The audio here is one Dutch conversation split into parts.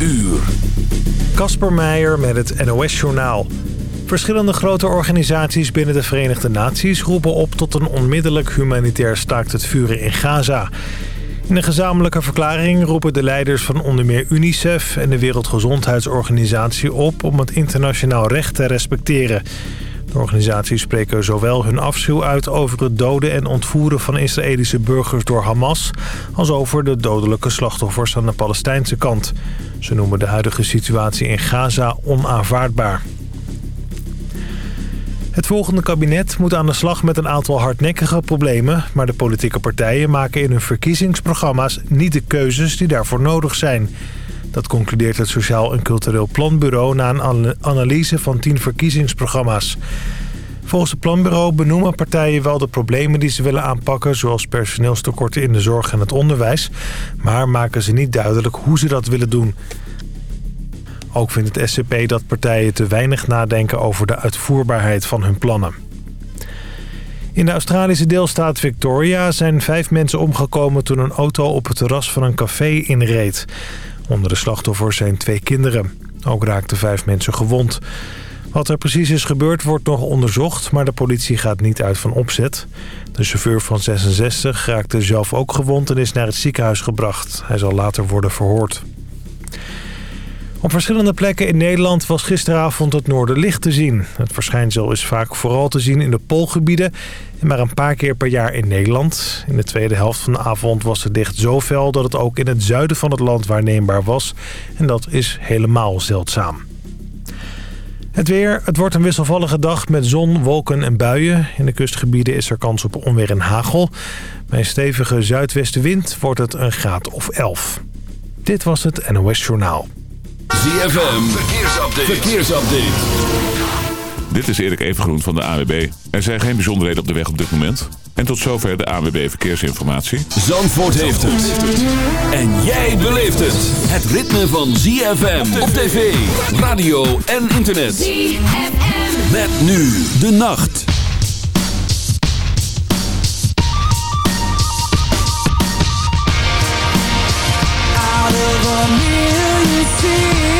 uur. Kasper Meijer met het NOS-journaal. Verschillende grote organisaties binnen de Verenigde Naties roepen op tot een onmiddellijk humanitair staakt het vuren in Gaza. In een gezamenlijke verklaring roepen de leiders van onder meer UNICEF en de Wereldgezondheidsorganisatie op om het internationaal recht te respecteren. De organisaties spreken zowel hun afschuw uit over het doden en ontvoeren van Israëlische burgers door Hamas... als over de dodelijke slachtoffers aan de Palestijnse kant. Ze noemen de huidige situatie in Gaza onaanvaardbaar. Het volgende kabinet moet aan de slag met een aantal hardnekkige problemen... maar de politieke partijen maken in hun verkiezingsprogramma's niet de keuzes die daarvoor nodig zijn... Dat concludeert het Sociaal en Cultureel Planbureau... na een analyse van tien verkiezingsprogramma's. Volgens het planbureau benoemen partijen wel de problemen die ze willen aanpakken... zoals personeelstekorten in de zorg en het onderwijs... maar maken ze niet duidelijk hoe ze dat willen doen. Ook vindt het SCP dat partijen te weinig nadenken over de uitvoerbaarheid van hun plannen. In de Australische deelstaat Victoria zijn vijf mensen omgekomen toen een auto op het terras van een café inreed. Onder de slachtoffers zijn twee kinderen. Ook raakten vijf mensen gewond. Wat er precies is gebeurd wordt nog onderzocht, maar de politie gaat niet uit van opzet. De chauffeur van 66 raakte zelf ook gewond en is naar het ziekenhuis gebracht. Hij zal later worden verhoord. Op verschillende plekken in Nederland was gisteravond het noorderlicht te zien. Het verschijnsel is vaak vooral te zien in de poolgebieden en maar een paar keer per jaar in Nederland. In de tweede helft van de avond was het licht zo fel dat het ook in het zuiden van het land waarneembaar was. En dat is helemaal zeldzaam. Het weer. Het wordt een wisselvallige dag met zon, wolken en buien. In de kustgebieden is er kans op onweer en hagel. Bij een stevige zuidwestenwind wordt het een graad of 11. Dit was het NOS Journaal. ZFM. Verkeersupdate. Verkeersupdate. Dit is Erik Evengroen van de AWB. Er zijn geen bijzonderheden op de weg op dit moment. En tot zover de AWB Verkeersinformatie. Zandvoort heeft het. En jij beleeft het. Het ritme van ZFM op tv, radio en internet. ZFM. Met nu de nacht. Out of a million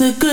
A good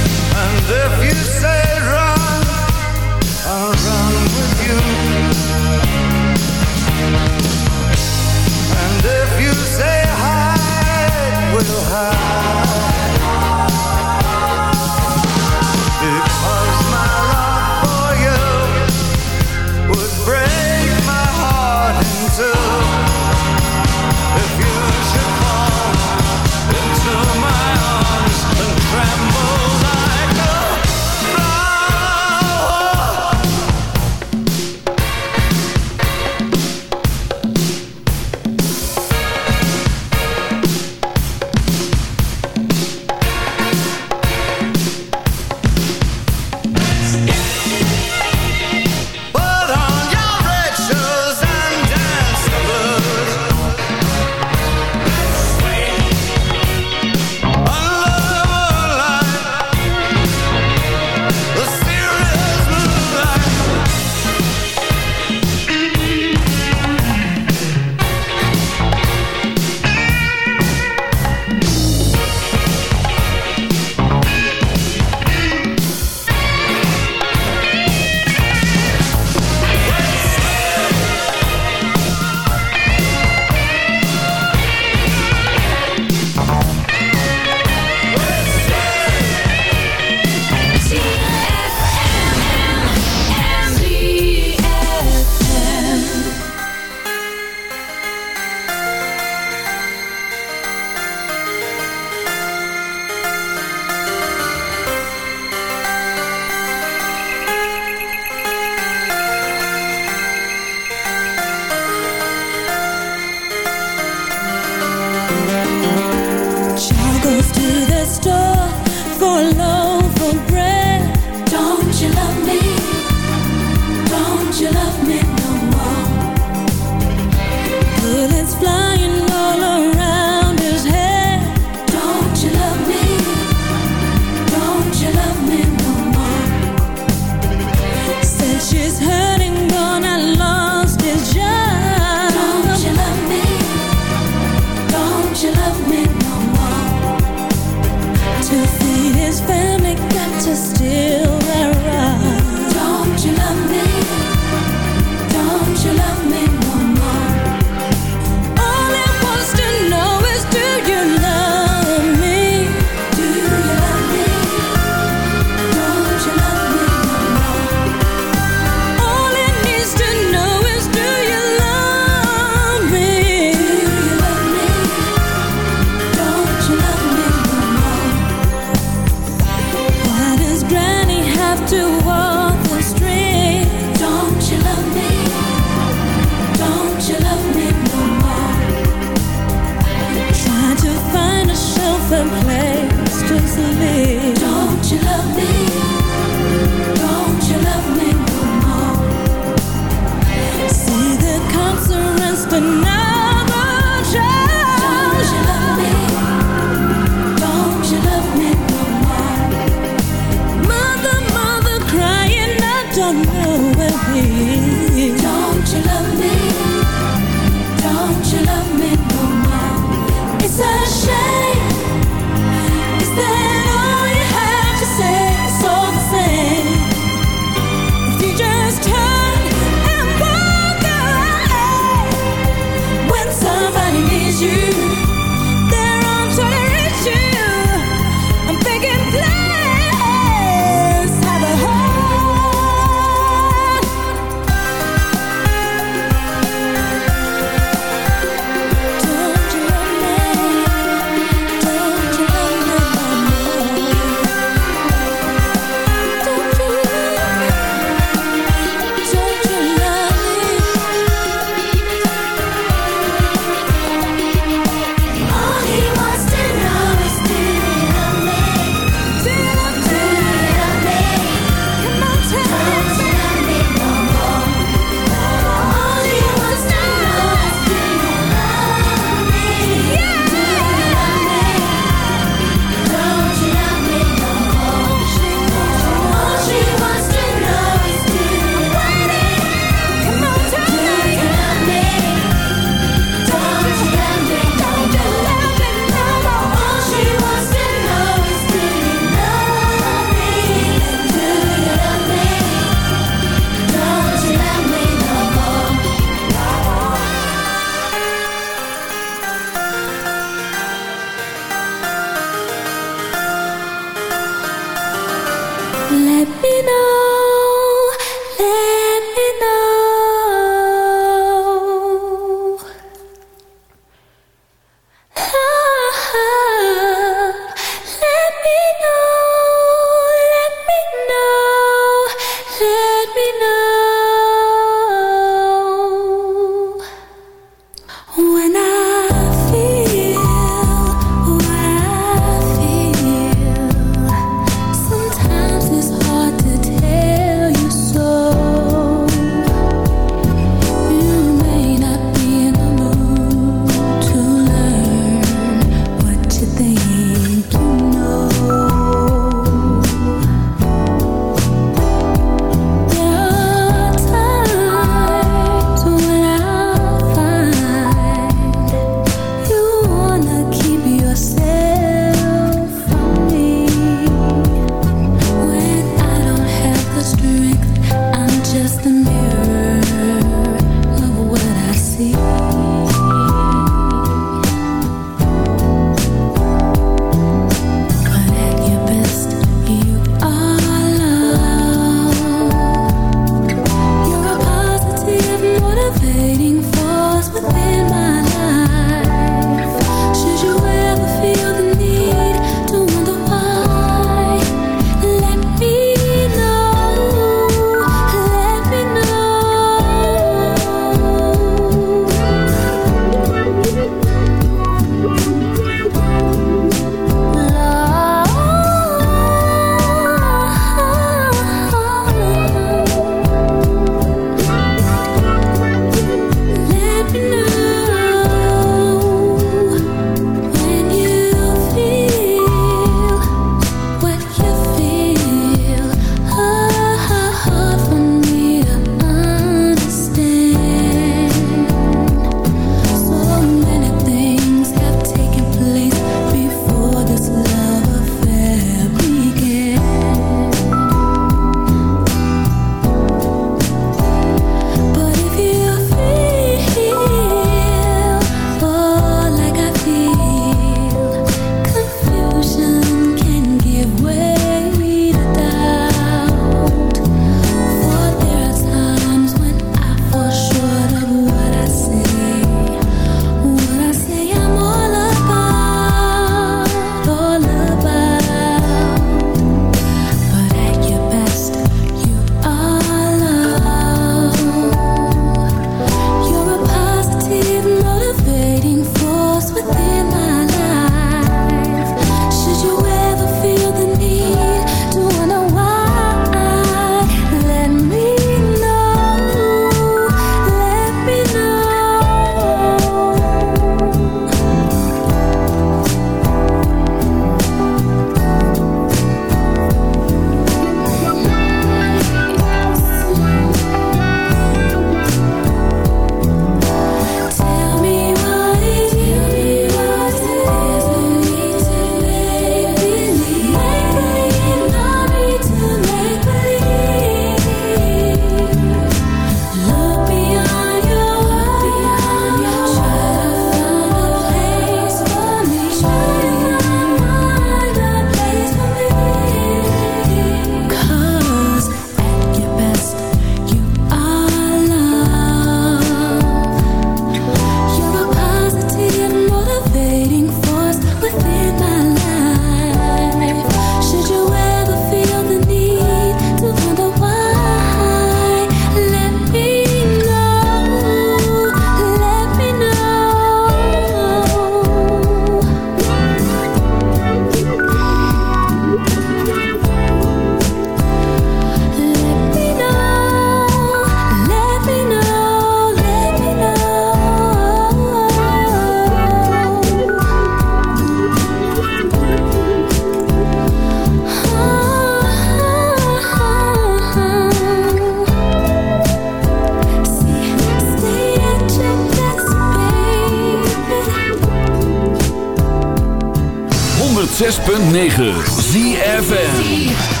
106.9 ZFN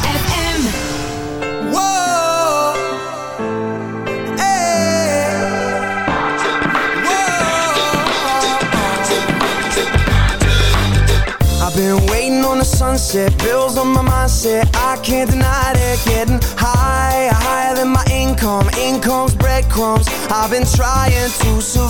been waiting on the sunset, bills on my mindset. I can't deny it, getting higher, higher than my income. Income's breadcrumbs. I've been trying to survive.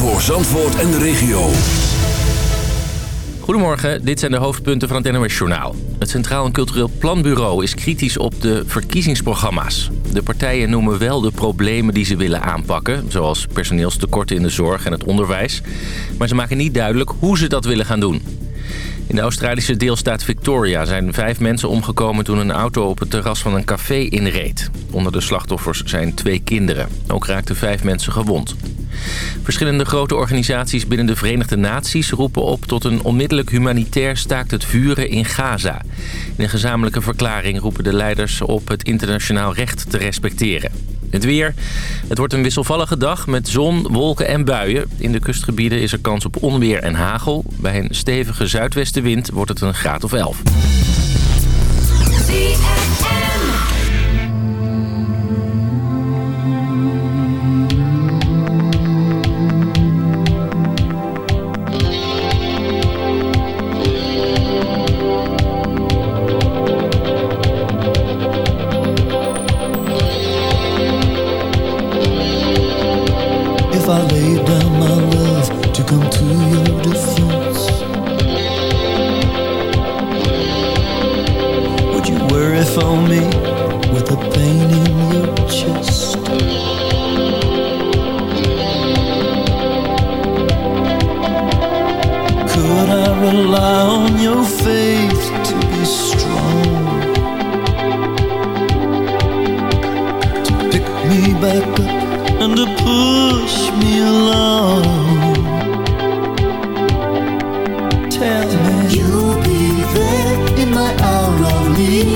Voor Zandvoort en de regio. Goedemorgen, dit zijn de hoofdpunten van het NOS Journaal. Het Centraal en Cultureel Planbureau is kritisch op de verkiezingsprogramma's. De partijen noemen wel de problemen die ze willen aanpakken... zoals personeelstekorten in de zorg en het onderwijs... maar ze maken niet duidelijk hoe ze dat willen gaan doen. In de Australische deelstaat Victoria zijn vijf mensen omgekomen... toen een auto op het terras van een café inreed. Onder de slachtoffers zijn twee kinderen. Ook raakten vijf mensen gewond. Verschillende grote organisaties binnen de Verenigde Naties roepen op tot een onmiddellijk humanitair staakt het vuren in Gaza. In een gezamenlijke verklaring roepen de leiders op het internationaal recht te respecteren. Het weer. Het wordt een wisselvallige dag met zon, wolken en buien. In de kustgebieden is er kans op onweer en hagel. Bij een stevige zuidwestenwind wordt het een graad of 11.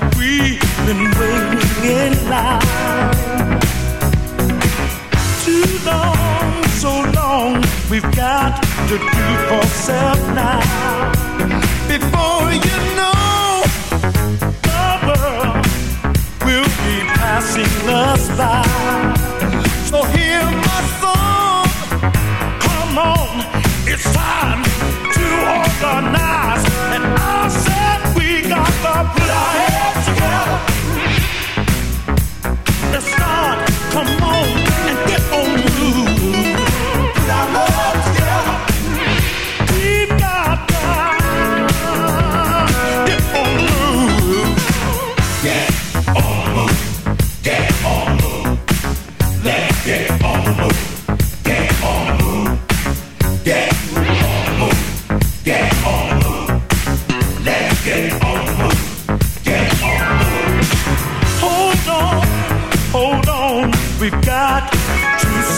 that we've been waiting in line. Too long, so long, we've got to do for self now. Before you know, the world will be passing us by.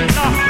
Enough.